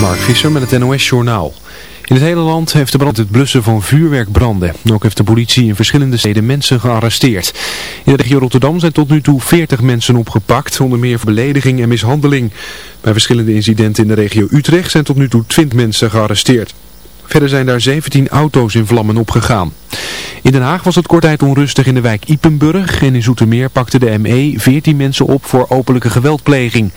Mark Visser met het NOS-journaal. In het hele land heeft de brand het blussen van vuurwerkbranden. Ook heeft de politie in verschillende steden mensen gearresteerd. In de regio Rotterdam zijn tot nu toe 40 mensen opgepakt, onder meer voor belediging en mishandeling. Bij verschillende incidenten in de regio Utrecht zijn tot nu toe 20 mensen gearresteerd. Verder zijn daar 17 auto's in vlammen opgegaan. In Den Haag was het kort tijd onrustig in de wijk Ipenburg en in Zoetermeer pakte de ME 14 mensen op voor openlijke geweldpleging.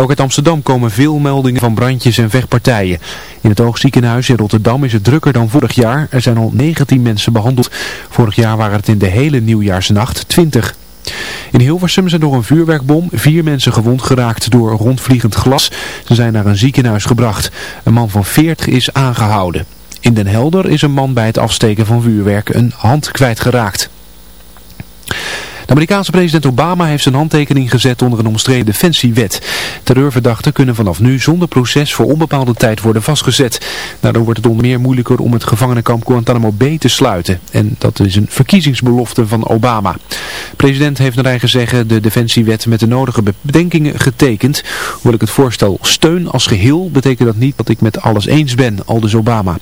Ook uit Amsterdam komen veel meldingen van brandjes en vechtpartijen. In het oogziekenhuis in Rotterdam is het drukker dan vorig jaar. Er zijn al 19 mensen behandeld. Vorig jaar waren het in de hele nieuwjaarsnacht 20. In Hilversum zijn door een vuurwerkbom vier mensen gewond geraakt door rondvliegend glas. Ze zijn naar een ziekenhuis gebracht. Een man van 40 is aangehouden. In Den Helder is een man bij het afsteken van vuurwerk een hand kwijtgeraakt. De Amerikaanse president Obama heeft zijn handtekening gezet onder een omstreden defensiewet. Terreurverdachten kunnen vanaf nu zonder proces voor onbepaalde tijd worden vastgezet. Daardoor wordt het onder meer moeilijker om het gevangenenkamp Guantanamo Bay te sluiten. En dat is een verkiezingsbelofte van Obama. De president heeft naar eigen zeggen de defensiewet met de nodige bedenkingen getekend. Hoewel ik het voorstel steun als geheel, betekent dat niet dat ik met alles eens ben, aldus Obama.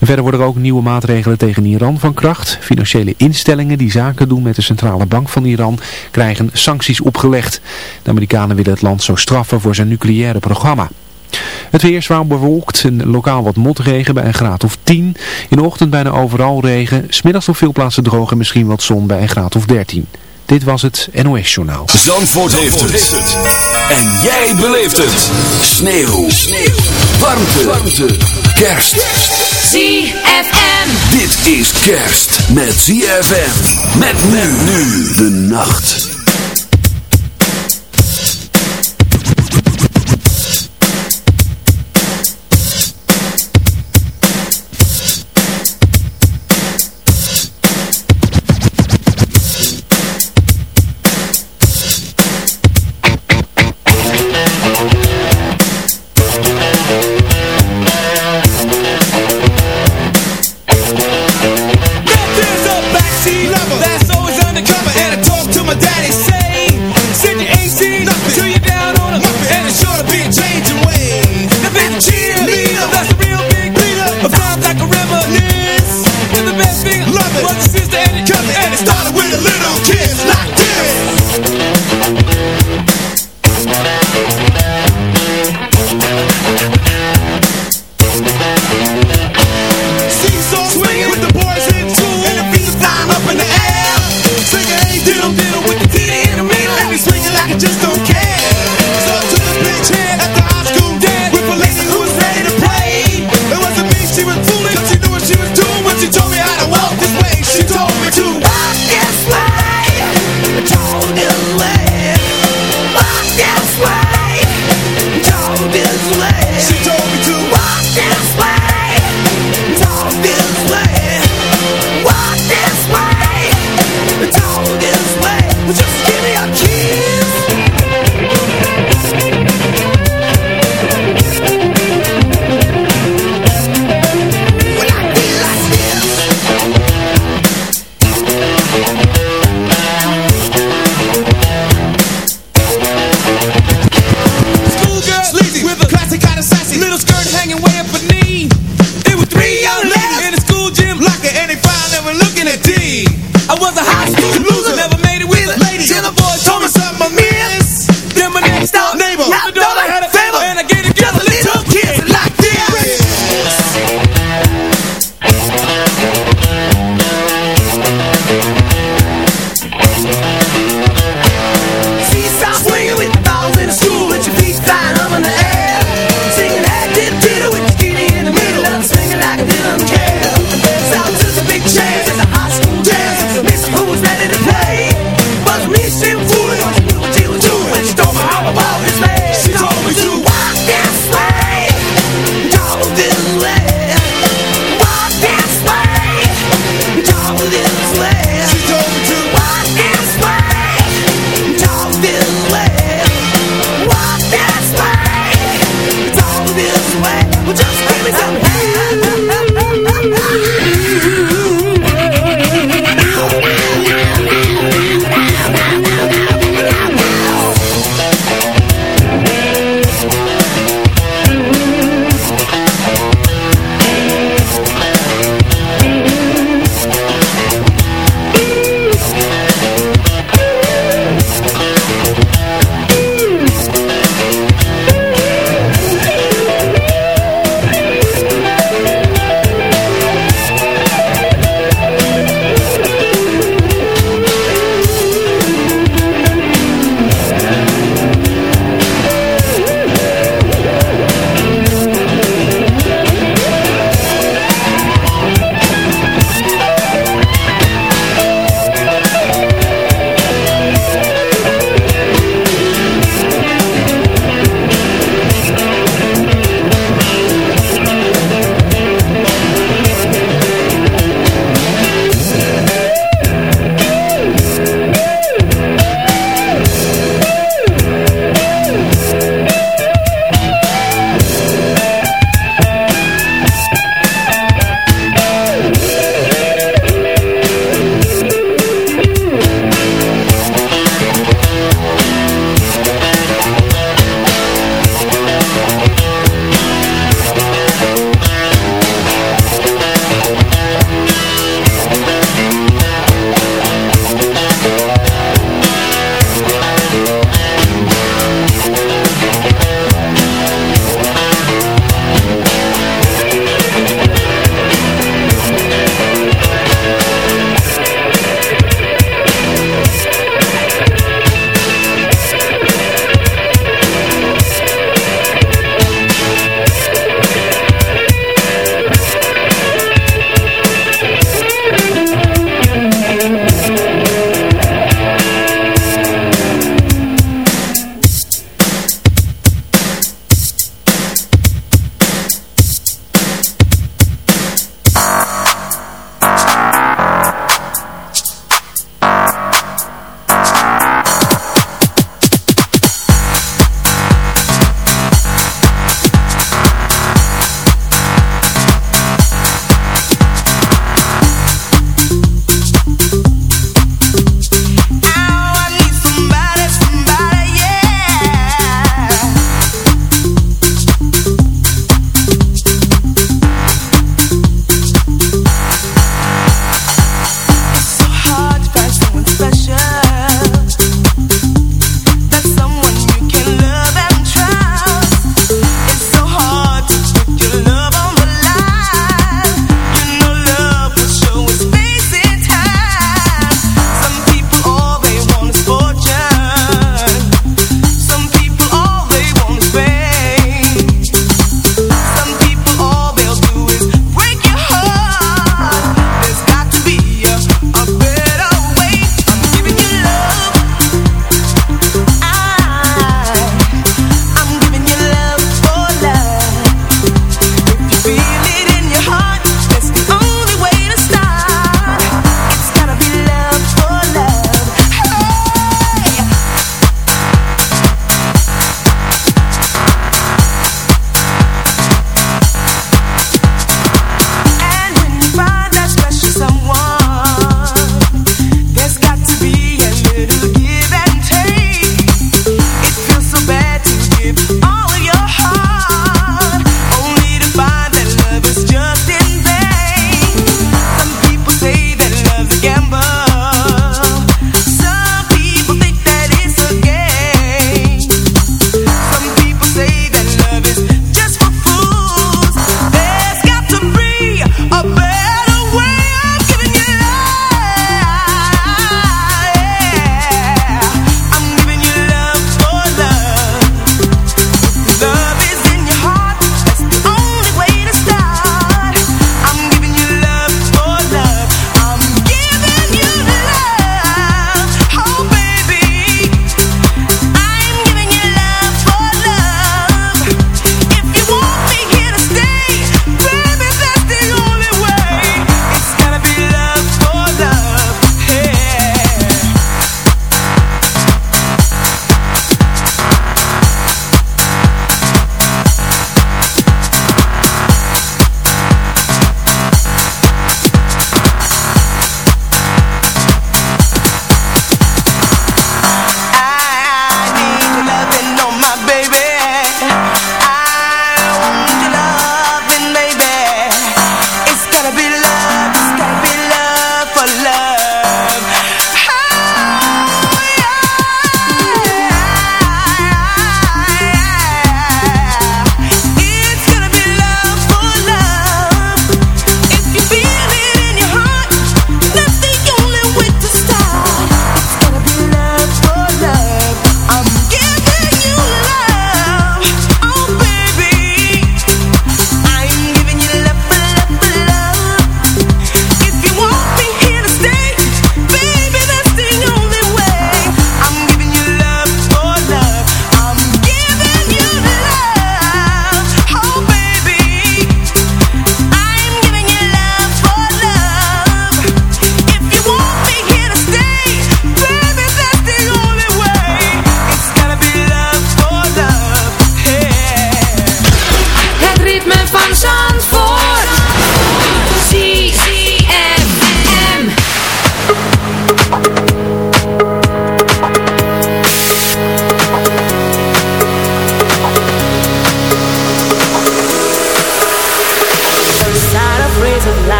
Verder worden er ook nieuwe maatregelen tegen Iran van kracht. Financiële instellingen die zaken doen met de centrale bank van Iran krijgen sancties opgelegd. De Amerikanen willen het land zo straffen voor zijn nucleaire programma. Het weer zwaar bewolkt en lokaal wat motregen bij een graad of 10. In de ochtend bijna overal regen, smiddags op veel plaatsen droog en misschien wat zon bij een graad of 13. Dit was het NOS Journaal. Zandvoort, heeft, het. En jij beleeft het. Sneeuw. Sneeuw. Warmte. Warmte. Kerst. ZFM. Dit is kerst met ZFM. Met nu de nacht.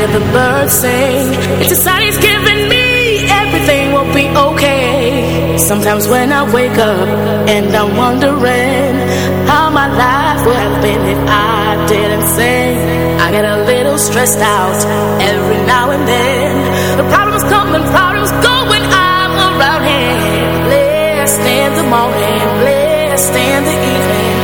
Hear the birds sing. Sign he's giving me Everything will be okay. Sometimes when I wake up And I'm wondering How my life would have been If I didn't sing I get a little stressed out Every now and then. The problems come and problems go When I'm around him Blessed in the morning Blessed in the evening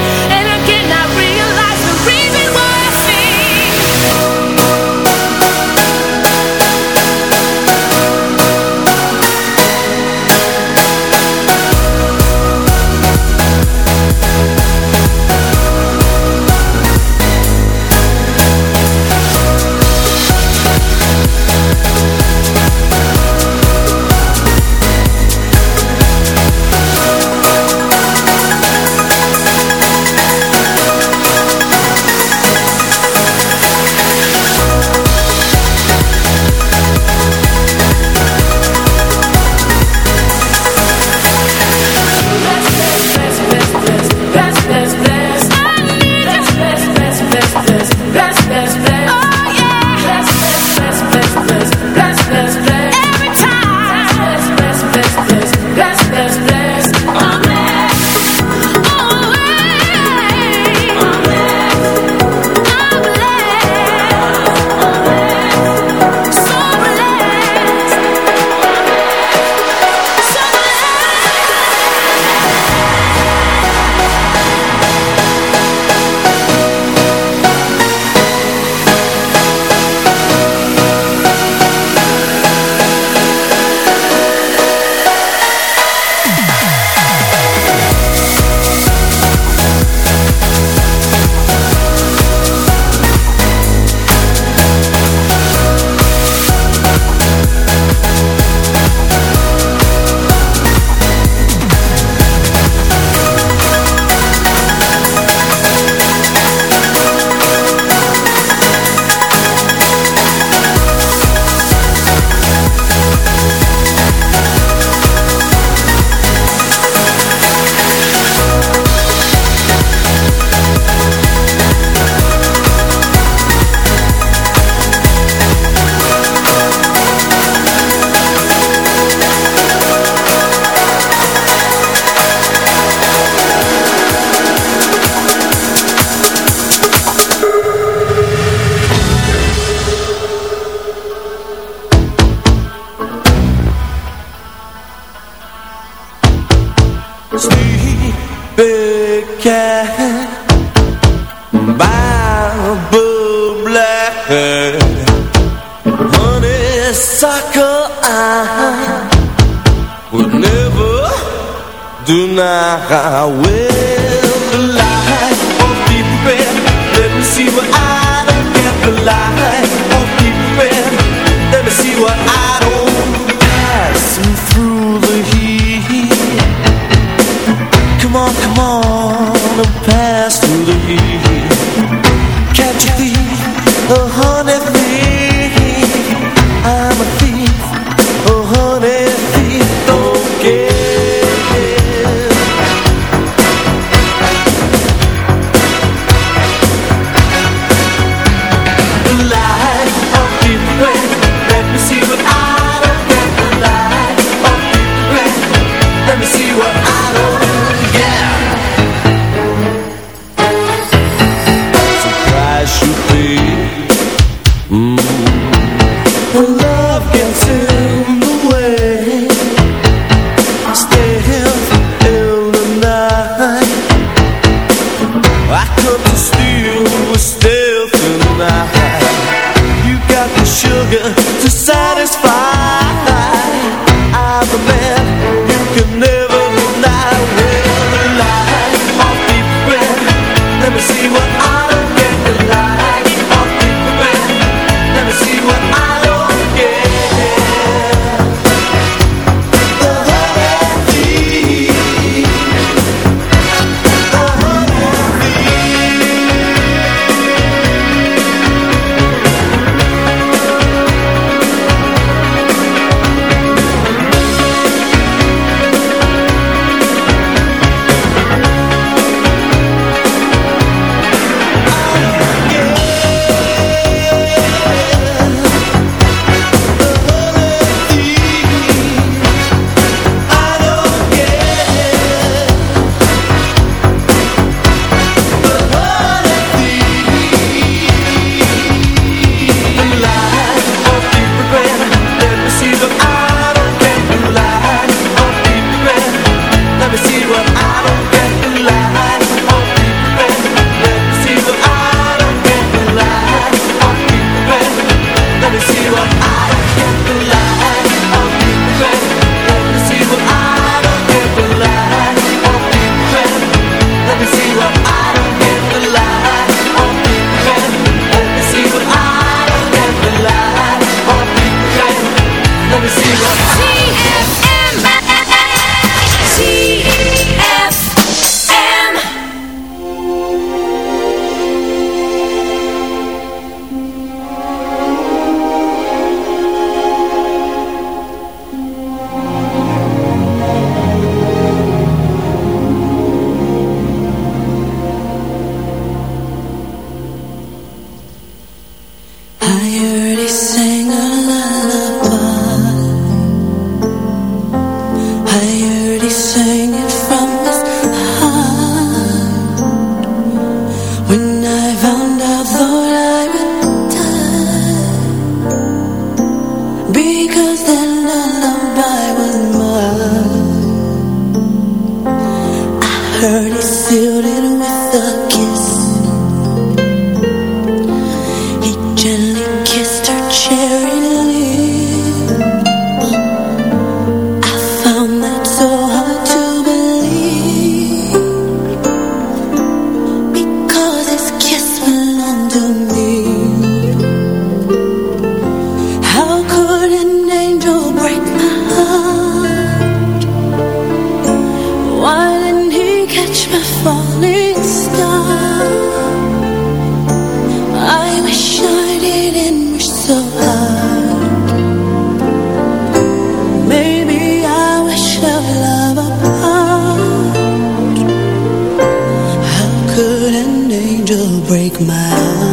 my heart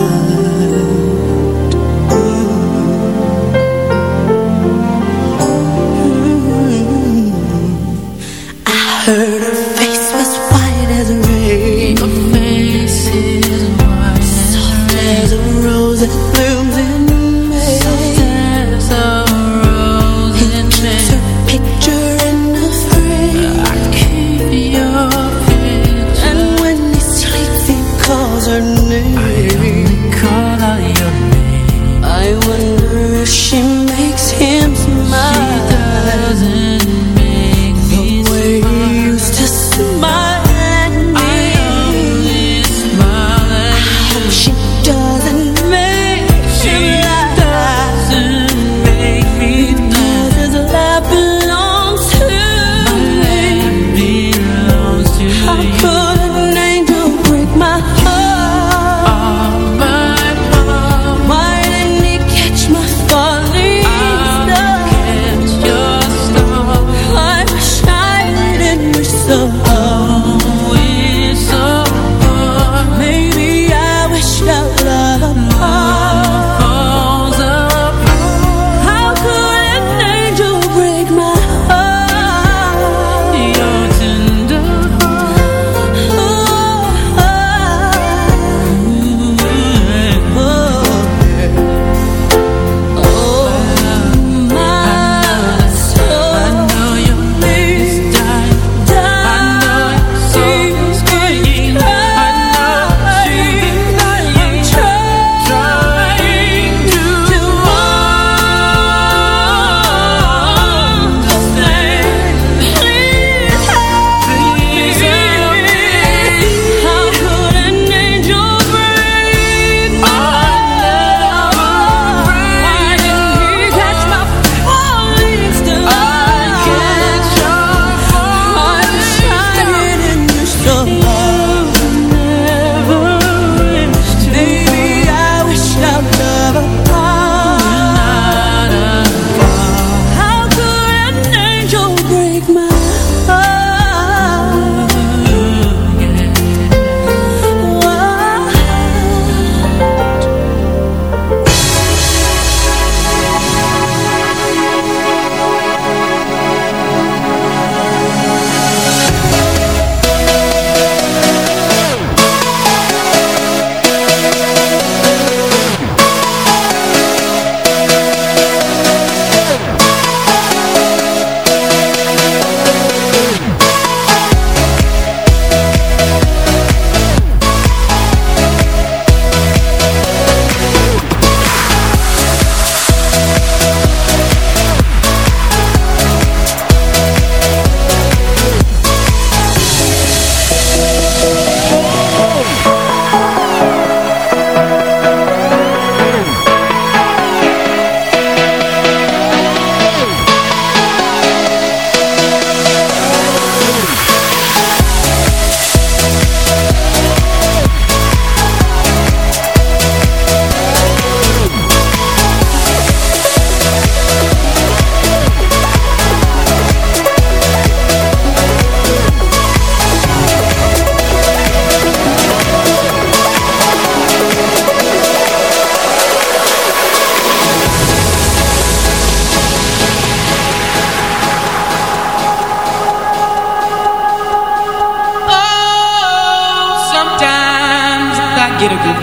get a good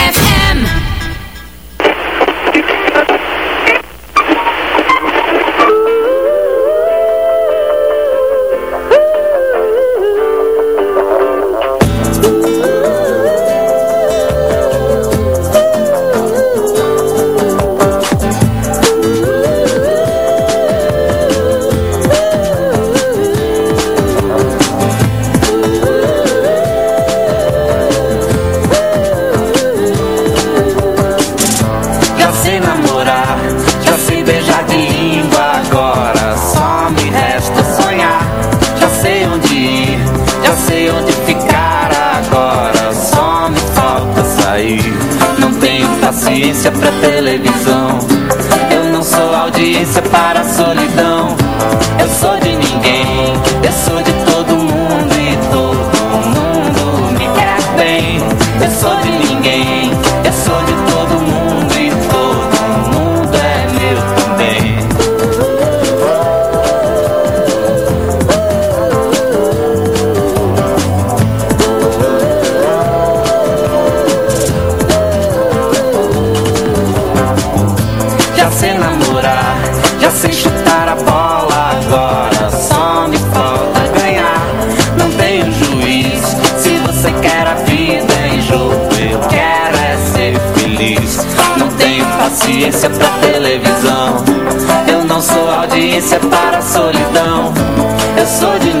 eu sou de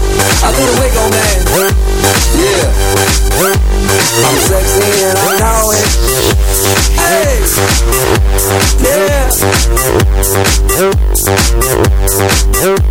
I do the wiggle, man. Yeah. I'm sexy and I know it. Hey. Yeah.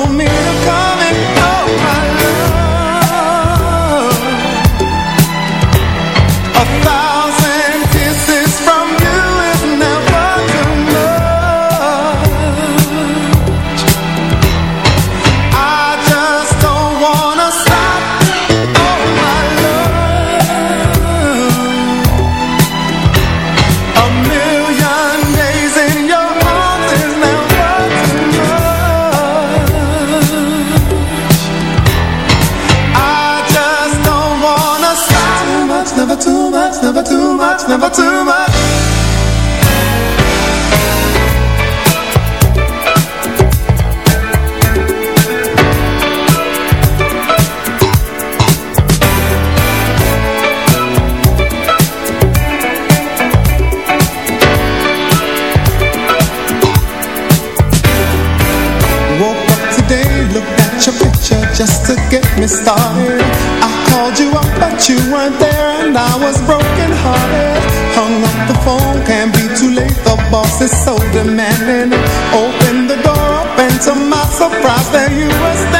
on me. is so demanding. Open the door, open to my surprise. There you were standing.